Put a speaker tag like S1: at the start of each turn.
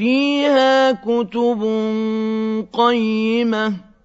S1: فِيهَا كُتُبٌ قَيِّمَةٌ